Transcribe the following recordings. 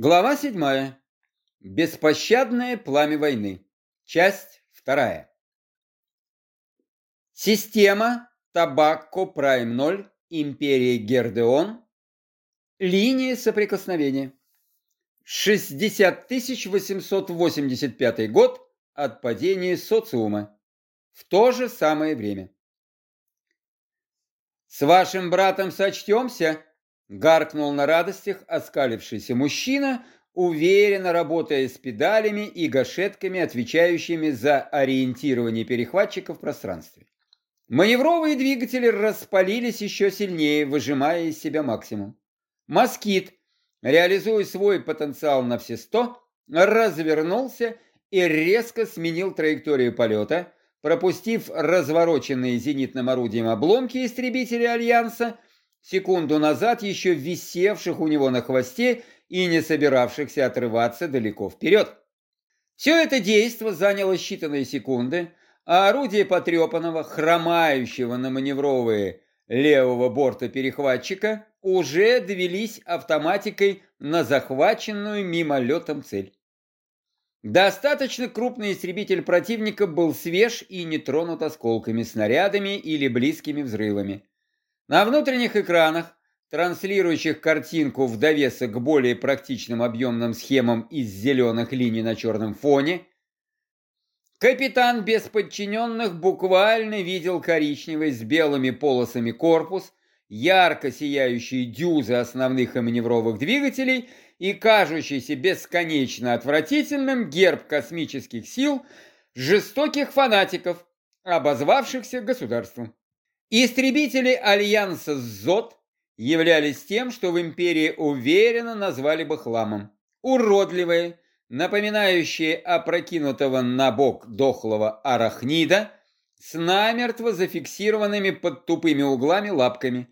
Глава 7. Беспощадное пламя войны. Часть 2. Система Табакко Прайм 0 Империи Гердеон. Линия соприкосновения. 60 885 год от падения социума. В то же самое время. «С вашим братом сочтемся?» Гаркнул на радостях оскалившийся мужчина, уверенно работая с педалями и гашетками, отвечающими за ориентирование перехватчика в пространстве. Маневровые двигатели распалились еще сильнее, выжимая из себя максимум. «Москит», реализуя свой потенциал на все сто, развернулся и резко сменил траекторию полета, пропустив развороченные зенитным орудием обломки истребителей Альянса, секунду назад еще висевших у него на хвосте и не собиравшихся отрываться далеко вперед. Все это действо заняло считанные секунды, а орудие потрепанного, хромающего на маневровые левого борта перехватчика уже довелись автоматикой на захваченную мимолетом цель. Достаточно крупный истребитель противника был свеж и не тронут осколками, снарядами или близкими взрывами. На внутренних экранах, транслирующих картинку в довесок к более практичным объемным схемам из зеленых линий на черном фоне, капитан без подчиненных буквально видел коричневый с белыми полосами корпус, ярко сияющие дюзы основных и маневровых двигателей и кажущийся бесконечно отвратительным герб космических сил жестоких фанатиков, обозвавшихся государством. Истребители Альянса ЗОТ являлись тем, что в империи уверенно назвали бы хламом. Уродливые, напоминающие опрокинутого на бок дохлого арахнида, с намертво зафиксированными под тупыми углами лапками.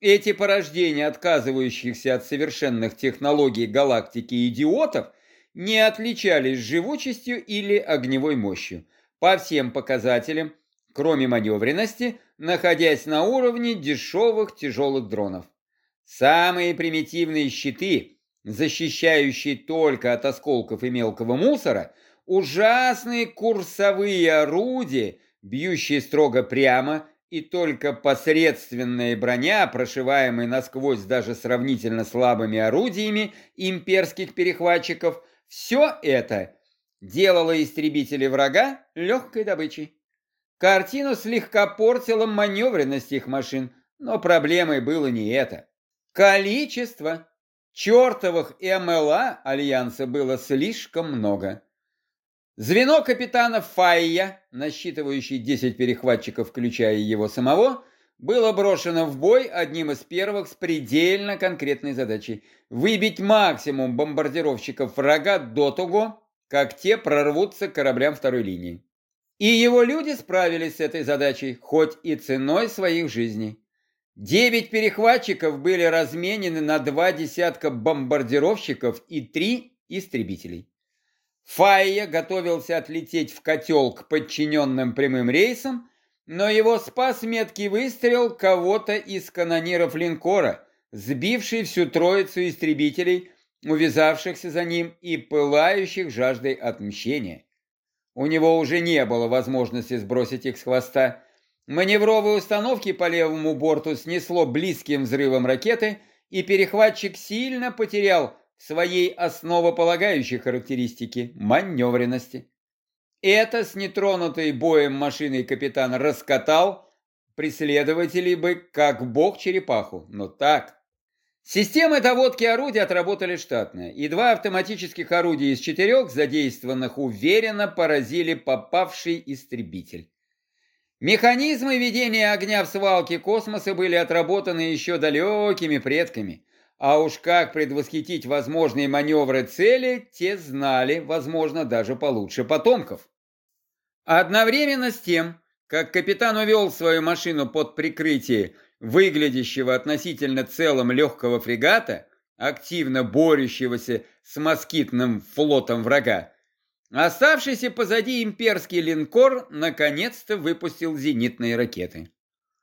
Эти порождения, отказывающихся от совершенных технологий галактики идиотов, не отличались живучестью или огневой мощью. По всем показателям, кроме маневренности, находясь на уровне дешевых тяжелых дронов. Самые примитивные щиты, защищающие только от осколков и мелкого мусора, ужасные курсовые орудия, бьющие строго прямо, и только посредственная броня, прошиваемая насквозь даже сравнительно слабыми орудиями имперских перехватчиков, все это делало истребители врага легкой добычей. Картину слегка портила маневренность их машин, но проблемой было не это. Количество чертовых МЛА Альянса было слишком много. Звено капитана Файя, насчитывающий 10 перехватчиков, включая его самого, было брошено в бой одним из первых с предельно конкретной задачей – выбить максимум бомбардировщиков врага до того, как те прорвутся к кораблям второй линии. И его люди справились с этой задачей, хоть и ценой своих жизней. Девять перехватчиков были разменены на два десятка бомбардировщиков и три истребителей. Файя готовился отлететь в котел к подчиненным прямым рейсам, но его спас меткий выстрел кого-то из канониров линкора, сбивший всю троицу истребителей, увязавшихся за ним и пылающих жаждой отмщения. У него уже не было возможности сбросить их с хвоста. Маневровые установки по левому борту снесло близким взрывом ракеты, и перехватчик сильно потерял своей основополагающей характеристики – маневренности. Это с нетронутой боем машиной капитан раскатал преследователей бы как бог черепаху, но так – Системы доводки орудий отработали штатно, и два автоматических орудия из четырех, задействованных уверенно, поразили попавший истребитель. Механизмы ведения огня в свалке космоса были отработаны еще далекими предками, а уж как предвосхитить возможные маневры цели, те знали, возможно, даже получше потомков. Одновременно с тем, как капитан увел свою машину под прикрытие выглядящего относительно целым легкого фрегата, активно борющегося с москитным флотом врага, оставшийся позади имперский линкор наконец-то выпустил зенитные ракеты.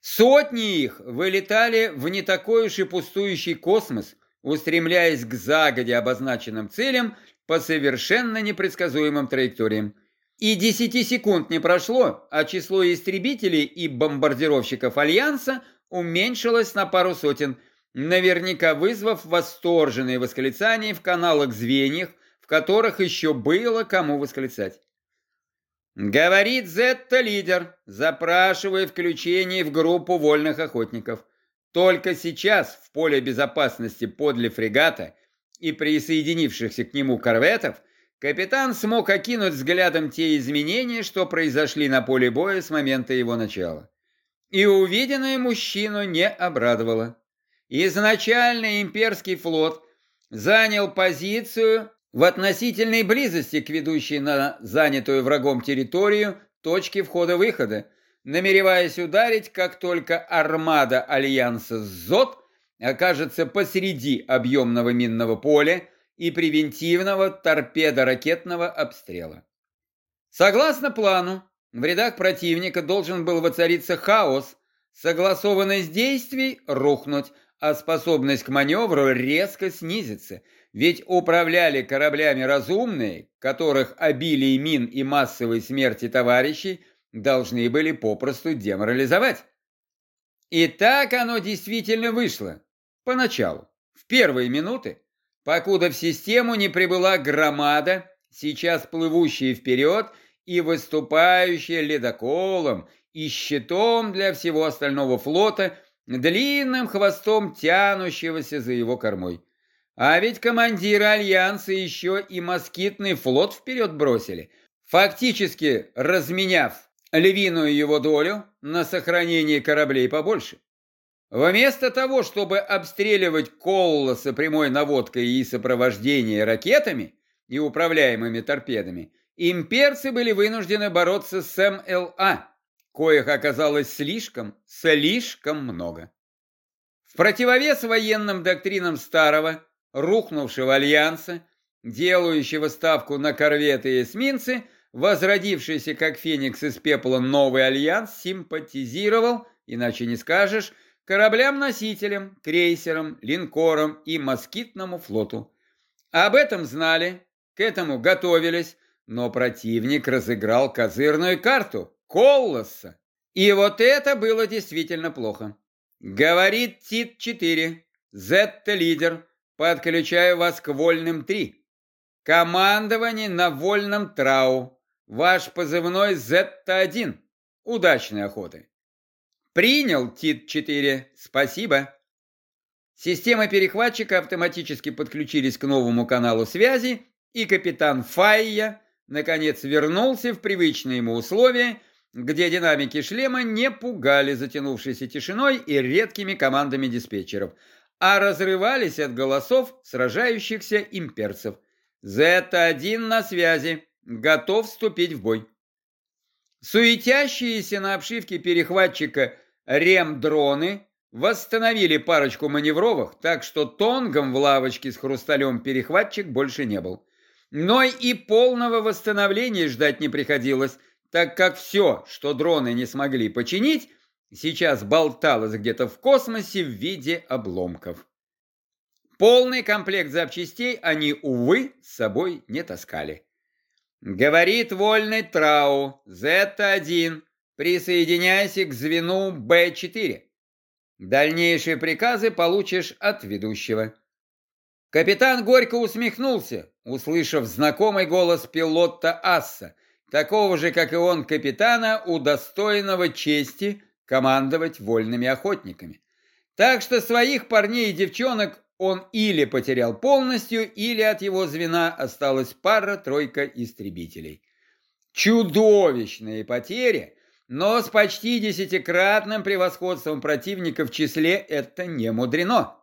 Сотни их вылетали в не такой уж и пустующий космос, устремляясь к загодя обозначенным целям по совершенно непредсказуемым траекториям. И десяти секунд не прошло, а число истребителей и бомбардировщиков Альянса уменьшилось на пару сотен, наверняка вызвав восторженные восклицания в каналах звеньях, в которых еще было кому восклицать. Говорит Зетта-лидер, запрашивая включение в группу вольных охотников. Только сейчас в поле безопасности подле фрегата и присоединившихся к нему корветов Капитан смог окинуть взглядом те изменения, что произошли на поле боя с момента его начала. И увиденное мужчину не обрадовало. Изначально имперский флот занял позицию в относительной близости к ведущей на занятую врагом территорию точке входа-выхода, намереваясь ударить, как только армада Альянса ЗОТ окажется посреди объемного минного поля, и превентивного торпедо-ракетного обстрела. Согласно плану, в рядах противника должен был воцариться хаос, согласованность действий рухнуть, а способность к маневру резко снизиться, ведь управляли кораблями разумные, которых обилие мин и массовой смерти товарищей должны были попросту деморализовать. И так оно действительно вышло. Поначалу, в первые минуты, покуда в систему не прибыла громада, сейчас плывущая вперед и выступающая ледоколом и щитом для всего остального флота, длинным хвостом тянущегося за его кормой. А ведь командиры Альянса еще и москитный флот вперед бросили, фактически разменяв львиную его долю на сохранение кораблей побольше. Вместо того, чтобы обстреливать Коллоса прямой наводкой и сопровождением ракетами и управляемыми торпедами, имперцы были вынуждены бороться с МЛА, коих оказалось слишком, слишком много. В противовес военным доктринам старого, рухнувшего альянса, делающего ставку на корветы и эсминцы, возродившийся как феникс из пепла новый альянс симпатизировал, иначе не скажешь, кораблям-носителям, крейсерам, линкорам и москитному флоту. Об этом знали, к этому готовились, но противник разыграл козырную карту – Коллоса. И вот это было действительно плохо. Говорит Тит-4, Зетта-лидер, подключаю вас к вольным 3. Командование на вольном Трау. Ваш позывной Зетта-1. Удачной охоты. Принял, Тит-4, спасибо. Системы перехватчика автоматически подключились к новому каналу связи, и капитан Файя наконец вернулся в привычные ему условия, где динамики шлема не пугали затянувшейся тишиной и редкими командами диспетчеров, а разрывались от голосов сражающихся имперцев. «Зета-1 на связи, готов вступить в бой». Суетящиеся на обшивке перехватчика Рем-дроны восстановили парочку маневровых, так что тонгом в лавочке с хрусталем перехватчик больше не был. Но и полного восстановления ждать не приходилось, так как все, что дроны не смогли починить, сейчас болталось где-то в космосе в виде обломков. Полный комплект запчастей они, увы, с собой не таскали. Говорит вольный Трау, Z1, Присоединяйся к звену Б4. Дальнейшие приказы получишь от ведущего. Капитан горько усмехнулся, услышав знакомый голос пилота Асса, такого же, как и он, капитана, удостоенного чести командовать вольными охотниками. Так что своих парней и девчонок он или потерял полностью, или от его звена осталась пара-тройка истребителей. Чудовищные потери, но с почти десятикратным превосходством противника в числе это не мудрено.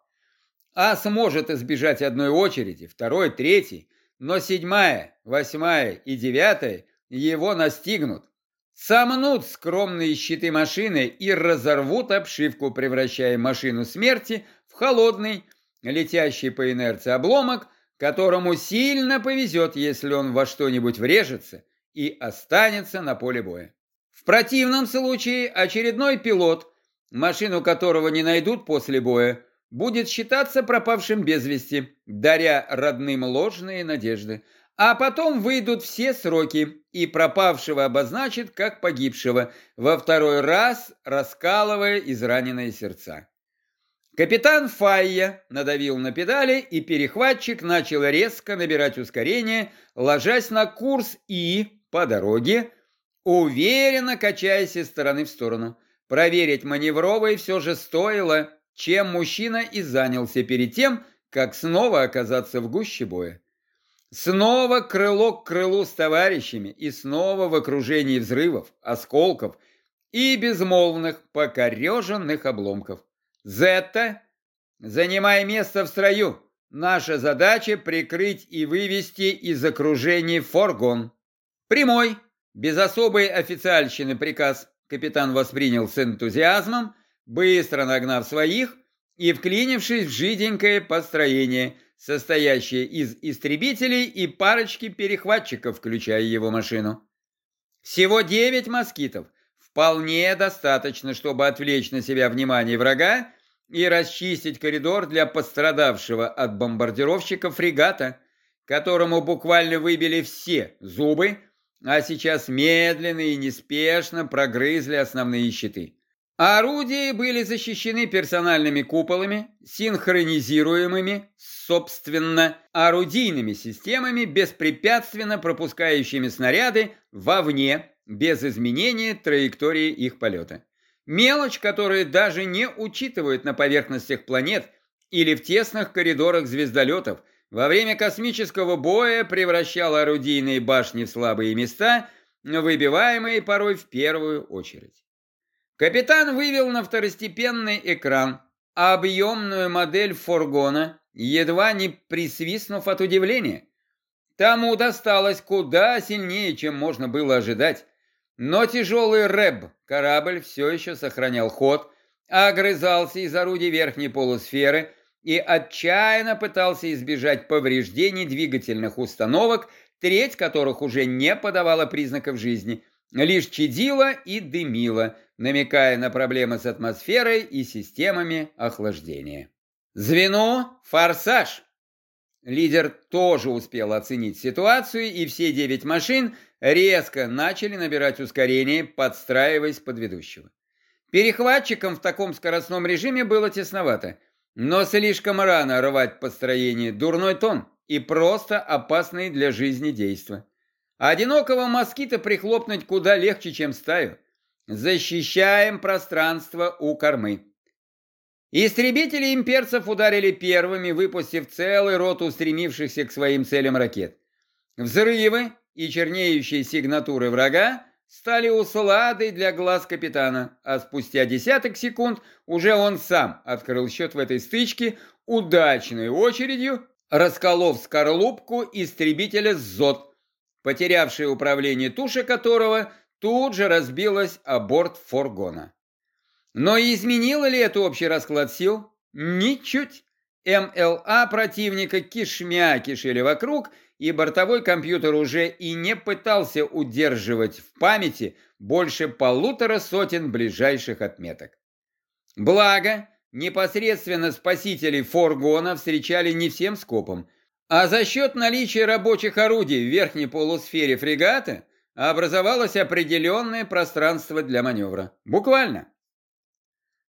А сможет избежать одной очереди, второй, третий, но седьмая, восьмая и девятая его настигнут. Сомнут скромные щиты машины и разорвут обшивку, превращая машину смерти в холодный, летящий по инерции обломок, которому сильно повезет, если он во что-нибудь врежется и останется на поле боя. В противном случае очередной пилот, машину которого не найдут после боя, будет считаться пропавшим без вести, даря родным ложные надежды. А потом выйдут все сроки, и пропавшего обозначит как погибшего, во второй раз раскалывая израненные сердца. Капитан Файя надавил на педали, и перехватчик начал резко набирать ускорение, ложась на курс и, по дороге, уверенно качаясь из стороны в сторону. Проверить маневровый все же стоило, чем мужчина и занялся перед тем, как снова оказаться в гуще боя. Снова крыло к крылу с товарищами и снова в окружении взрывов, осколков и безмолвных покореженных обломков. Зетта, занимай место в строю. Наша задача прикрыть и вывести из окружения форгон. Прямой, без особой официальщины приказ капитан воспринял с энтузиазмом, быстро нагнав своих и вклинившись в жиденькое построение, состоящее из истребителей и парочки перехватчиков, включая его машину. Всего девять москитов, вполне достаточно, чтобы отвлечь на себя внимание врага и расчистить коридор для пострадавшего от бомбардировщика фрегата, которому буквально выбили все зубы, а сейчас медленно и неспешно прогрызли основные щиты. Орудия были защищены персональными куполами, синхронизируемыми, собственно, орудийными системами, беспрепятственно пропускающими снаряды вовне, без изменения траектории их полета. Мелочь, которую даже не учитывают на поверхностях планет или в тесных коридорах звездолетов, во время космического боя превращала орудийные башни в слабые места, выбиваемые порой в первую очередь. Капитан вывел на второстепенный экран объемную модель фургона, едва не присвистнув от удивления. Тому досталось куда сильнее, чем можно было ожидать. Но тяжелый рэб корабль все еще сохранял ход, огрызался из орудий верхней полусферы и отчаянно пытался избежать повреждений двигательных установок, треть которых уже не подавала признаков жизни, лишь чадила и дымила, намекая на проблемы с атмосферой и системами охлаждения. Звено «Форсаж» Лидер тоже успел оценить ситуацию, и все девять машин резко начали набирать ускорение, подстраиваясь под ведущего. Перехватчикам в таком скоростном режиме было тесновато, но слишком рано рвать построение дурной тон и просто опасные для жизни действия. Одинокого москита прихлопнуть куда легче, чем стаю. Защищаем пространство у кормы. Истребители имперцев ударили первыми, выпустив целый рот устремившихся к своим целям ракет. Взрывы и чернеющие сигнатуры врага стали усладой для глаз капитана, а спустя десяток секунд уже он сам открыл счет в этой стычке удачной очередью, расколов скорлупку истребителя «Зод», потерявший управление туша которого тут же разбилась о борт фургона. Но изменило ли это общий расклад сил? Ничуть. МЛА противника кишмя кишели вокруг, и бортовой компьютер уже и не пытался удерживать в памяти больше полутора сотен ближайших отметок. Благо, непосредственно спасителей форгона встречали не всем скопом, а за счет наличия рабочих орудий в верхней полусфере фрегата образовалось определенное пространство для маневра. Буквально.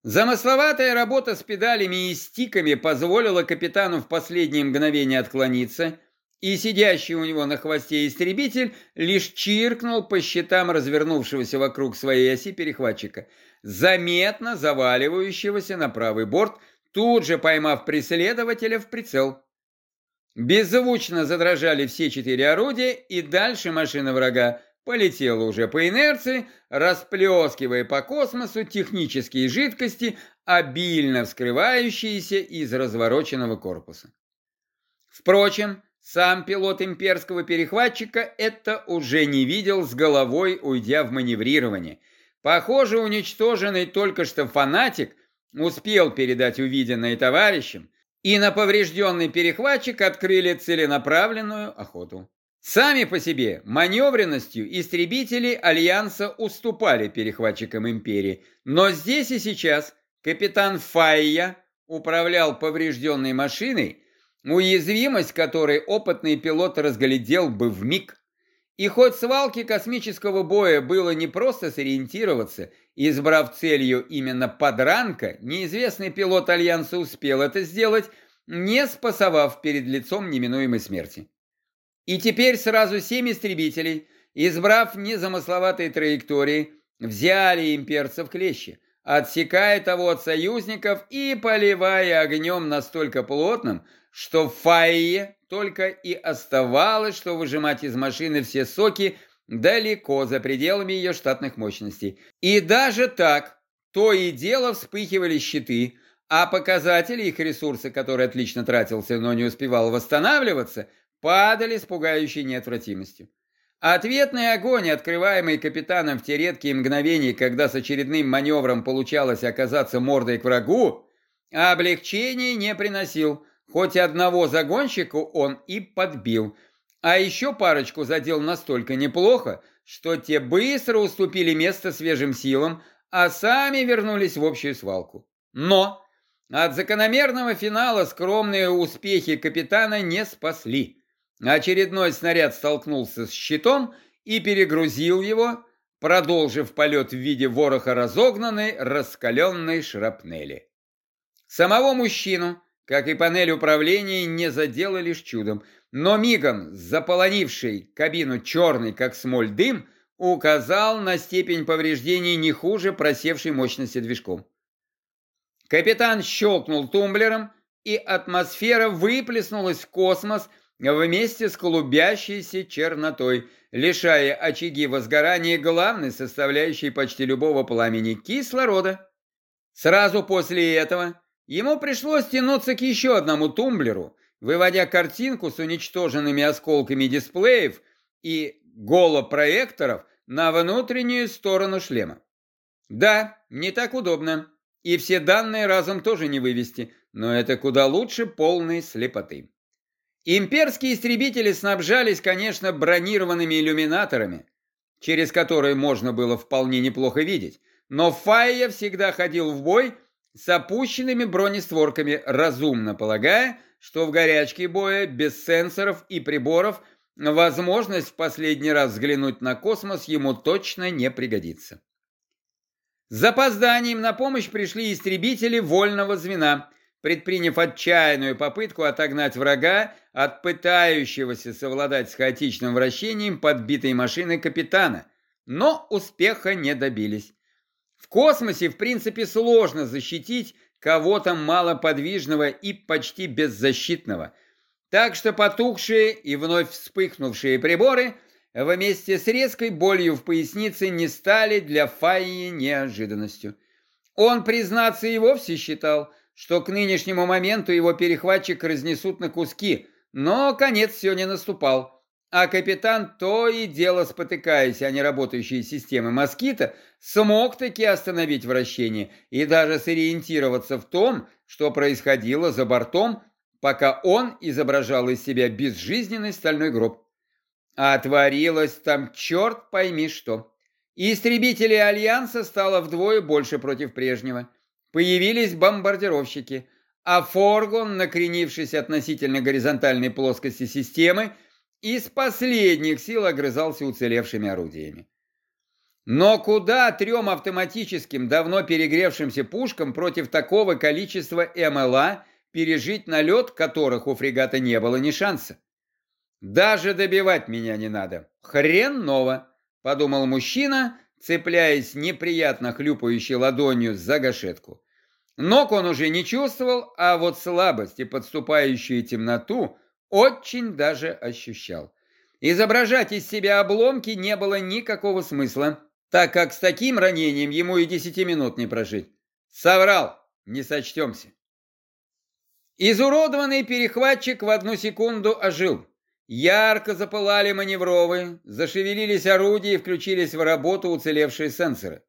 Замысловатая работа с педалями и стиками позволила капитану в последние мгновения отклониться, и сидящий у него на хвосте истребитель лишь чиркнул по щитам развернувшегося вокруг своей оси перехватчика, заметно заваливающегося на правый борт, тут же поймав преследователя в прицел. Беззвучно задрожали все четыре орудия, и дальше машина врага полетела уже по инерции, расплескивая по космосу технические жидкости, обильно вскрывающиеся из развороченного корпуса. Впрочем, сам пилот имперского перехватчика это уже не видел с головой, уйдя в маневрирование. Похоже, уничтоженный только что фанатик успел передать увиденное товарищам, и на поврежденный перехватчик открыли целенаправленную охоту. Сами по себе маневренностью истребители Альянса уступали перехватчикам Империи, но здесь и сейчас капитан Файя управлял поврежденной машиной, уязвимость которой опытный пилот разглядел бы в миг. И хоть свалки космического боя было не просто сориентироваться, избрав целью именно подранка, неизвестный пилот Альянса успел это сделать, не спасовав перед лицом неминуемой смерти. И теперь сразу семь истребителей, избрав незамысловатые траектории, взяли имперцев клещи, отсекая того от союзников и поливая огнем настолько плотным, что Файе только и оставалось, что выжимать из машины все соки далеко за пределами ее штатных мощностей. И даже так, то и дело вспыхивали щиты, а показатели их ресурса, который отлично тратился, но не успевал восстанавливаться, падали с пугающей неотвратимостью. Ответный огонь, открываемый капитаном в те редкие мгновения, когда с очередным маневром получалось оказаться мордой к врагу, облегчения не приносил – Хоть одного загонщика он и подбил, а еще парочку задел настолько неплохо, что те быстро уступили место свежим силам, а сами вернулись в общую свалку. Но от закономерного финала скромные успехи капитана не спасли. Очередной снаряд столкнулся с щитом и перегрузил его, продолжив полет в виде вороха разогнанной, раскаленной шрапнели. Самого мужчину как и панель управления, не задела лишь чудом, но мигом заполонивший кабину черный, как смоль, дым, указал на степень повреждений не хуже просевшей мощности движком. Капитан щелкнул тумблером, и атмосфера выплеснулась в космос вместе с клубящейся чернотой, лишая очаги возгорания главной составляющей почти любого пламени кислорода. Сразу после этого Ему пришлось тянуться к еще одному тумблеру, выводя картинку с уничтоженными осколками дисплеев и голопроекторов на внутреннюю сторону шлема. Да, не так удобно, и все данные разом тоже не вывести, но это куда лучше полной слепоты. Имперские истребители снабжались, конечно, бронированными иллюминаторами, через которые можно было вполне неплохо видеть, но Файя всегда ходил в бой – с опущенными бронестворками, разумно полагая, что в горячке боя без сенсоров и приборов возможность в последний раз взглянуть на космос ему точно не пригодится. С запозданием на помощь пришли истребители вольного звена, предприняв отчаянную попытку отогнать врага от пытающегося совладать с хаотичным вращением подбитой машины капитана, но успеха не добились. В космосе, в принципе, сложно защитить кого-то малоподвижного и почти беззащитного. Так что потухшие и вновь вспыхнувшие приборы вместе с резкой болью в пояснице не стали для Файи неожиданностью. Он, признаться, и вовсе считал, что к нынешнему моменту его перехватчик разнесут на куски, но конец все не наступал а капитан, то и дело спотыкаясь о неработающие системы москита, смог таки остановить вращение и даже сориентироваться в том, что происходило за бортом, пока он изображал из себя безжизненный стальной гроб. А творилось там черт пойми что. Истребителей Альянса стало вдвое больше против прежнего. Появились бомбардировщики, а Форгон, накренившись относительно горизонтальной плоскости системы, из последних сил огрызался уцелевшими орудиями. Но куда трем автоматическим, давно перегревшимся пушкам против такого количества МЛА пережить налет, которых у фрегата не было ни шанса? Даже добивать меня не надо. Хреново, подумал мужчина, цепляясь неприятно хлюпающей ладонью за гашетку. Ног он уже не чувствовал, а вот слабость и подступающую темноту очень даже ощущал. Изображать из себя обломки не было никакого смысла, так как с таким ранением ему и десяти минут не прожить. Соврал, не сочтемся. Изуродованный перехватчик в одну секунду ожил. Ярко запылали маневровые, зашевелились орудия и включились в работу уцелевшие сенсоры.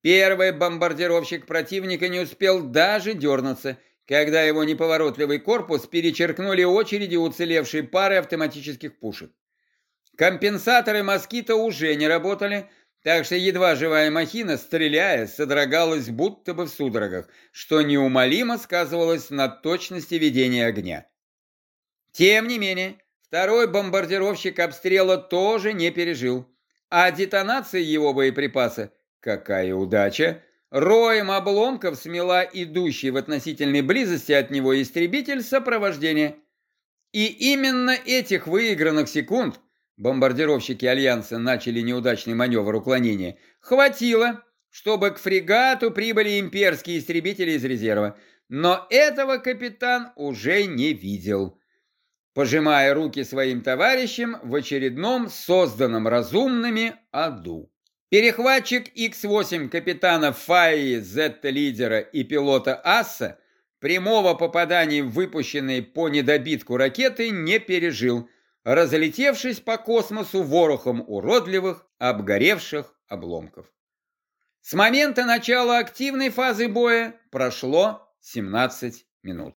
Первый бомбардировщик противника не успел даже дернуться – когда его неповоротливый корпус перечеркнули очереди уцелевшей пары автоматических пушек. Компенсаторы «Москита» уже не работали, так что едва живая махина, стреляя, содрогалась будто бы в судорогах, что неумолимо сказывалось на точности ведения огня. Тем не менее, второй бомбардировщик обстрела тоже не пережил, а детонация его боеприпаса, какая удача, роем обломков смела идущий в относительной близости от него истребитель сопровождения. И именно этих выигранных секунд бомбардировщики Альянса начали неудачный маневр уклонения, хватило, чтобы к фрегату прибыли имперские истребители из резерва. Но этого капитан уже не видел. Пожимая руки своим товарищам в очередном созданном разумными аду. Перехватчик X-8 капитана Фаи, Z-лидера и пилота Асса прямого попадания в выпущенные по недобитку ракеты не пережил – разлетевшись по космосу ворохом уродливых, обгоревших обломков. С момента начала активной фазы боя прошло 17 минут.